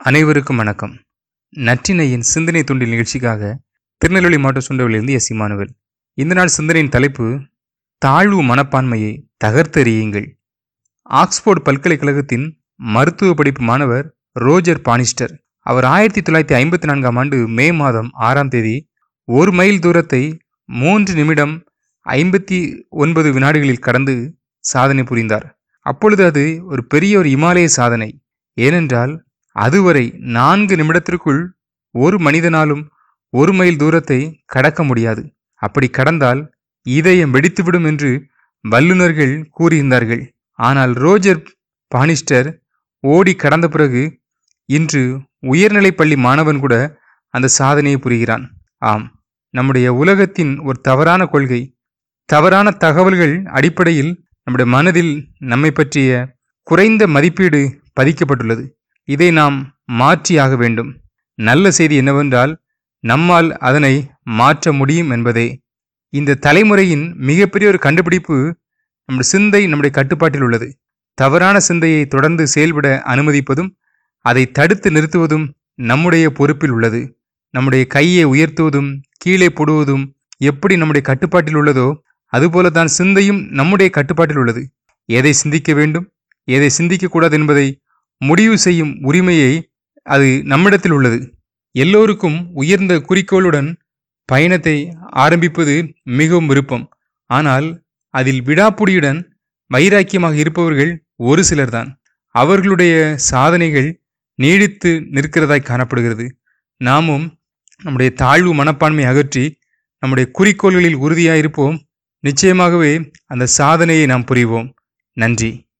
அனைவருக்கும் வணக்கம். நற்றினையின் சிந்தனை துண்டில் நிகழ்ச்சிக்காக திருநெல்வேலி மாவட்ட சுண்டவிலிருந்து எஸ். இமானுவல். இந்த நாள் சிந்தனையின் தலைப்பு தாழ்வு மனப்பான்மையை தகர்த்தெறியுங்கள். ஆக்ஸ்போர்டு பல்கலைக்கழகத்தின் மருத்துவ படிப்பு மாணவர் ரோஜர் பானிஸ்டர் அவர் ஆயிரத்தி தொள்ளாயிரத்தி ஐம்பத்தி நான்காம் ஆண்டு மே மாதம் ஆறாம் தேதி ஒரு மைல் தூரத்தை மூன்று நிமிடம் ஐம்பத்தி ஒன்பது வினாடிகளில் கடந்து சாதனை புரிந்தார். அப்பொழுது அது ஒரு பெரிய ஒரு இமாலய சாதனை. ஏனென்றால் அதுவரை நான்கு நிமிடத்திற்குள் ஒரு மனிதனாலும் ஒரு மைல் தூரத்தை கடக்க முடியாது. அப்படி கடந்தால் இதயம் வெடித்துவிடும் என்று வல்லுநர்கள் கூறியிருந்தார்கள். ஆனால் ரோஜர் பானிஸ்டர் ஓடி கடந்த பிறகு இன்று உயர்நிலைப் பள்ளி மாணவன் கூட அந்த சாதனையை புரிகிறான். ஆம் நம்முடைய உலகத்தின் ஒரு தவறான கொள்கை தவறான தகவல்கள் அடிப்படையில் நம்முடைய மனதில் நம்மை பற்றிய குறைந்த மதிப்பீடு பதிக்கப்பட்டுள்ளது. இதை நாம் மாற்றியாக வேண்டும். நல்ல செய்தி என்னவென்றால் நம்மால் அதனை மாற்ற முடியும் என்பதே. இந்த தலைமுறையின் மிகப்பெரிய ஒரு கண்டுபிடிப்பு நம்முடைய சிந்தை நம்முடைய கட்டுப்பாட்டில் உள்ளது. தவறான சிந்தையை தொடர்ந்து செயல்பட அனுமதிப்பதும் அதை தடுத்து நிறுத்துவதும் நம்முடைய பொறுப்பில் உள்ளது. நம்முடைய கையை உயர்த்துவதும் கீழே போடுவதும் எப்படி நம்முடைய கட்டுப்பாட்டில் உள்ளதோ அதுபோல தான் சிந்தையும் நம்முடைய கட்டுப்பாட்டில் உள்ளது. எதை சிந்திக்க வேண்டும் எதை சிந்திக்கக்கூடாது என்பதை முடிவு செய்யும் உரிமையை அது நம்மிடத்தில் உள்ளது. எல்லோருக்கும் உயர்ந்த குறிக்கோளுடன் பயணத்தை ஆரம்பிப்பது மிகவும் விருப்பம். ஆனால் அதில் விடாப்புடியுடன் வைராக்கியமாக இருப்பவர்கள் ஒரு சிலர்தான். அவர்களுடைய சாதனைகள் நீடித்து நிற்கிறதாய் காணப்படுகிறது. நாமும் நம்முடைய தாழ்வு மனப்பான்மை அகற்றி நம்முடைய குறிக்கோள்களில் உறுதியாக இருப்போம். நிச்சயமாகவே அந்த சாதனையை நாம் புரிவோம். நன்றி.